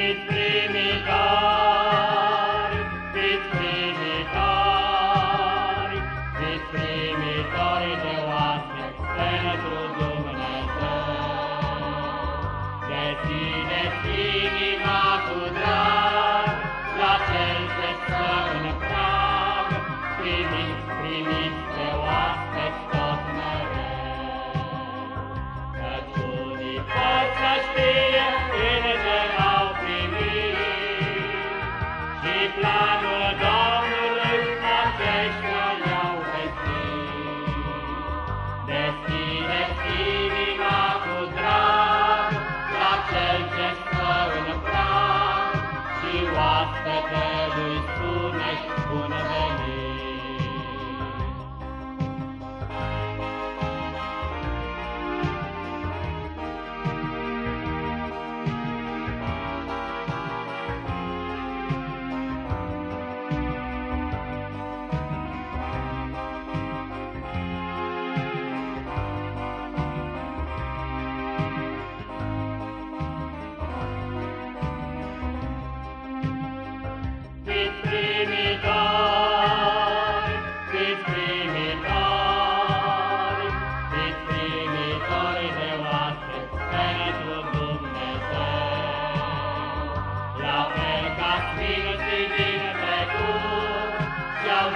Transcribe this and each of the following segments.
fiți primii tari, fiți primii tari, fiți primii tari de oaspe pentru Dumnezeu. Deschideți inima cu drag la cel ce stă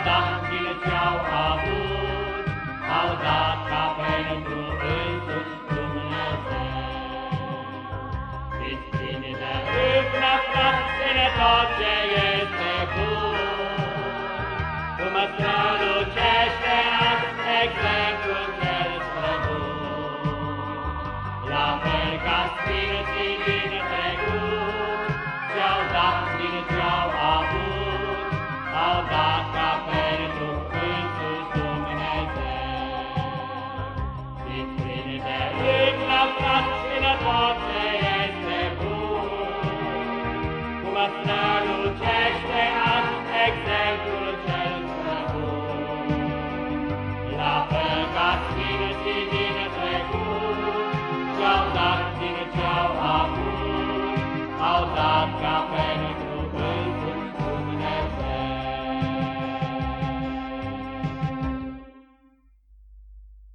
Danțile ce-au avut Au dat ca pentru însuși Dumnezeu. Distinile râvna, frate, ne toate Vitrine înlăptat, cine este bun. Cum strălucește azi exemplul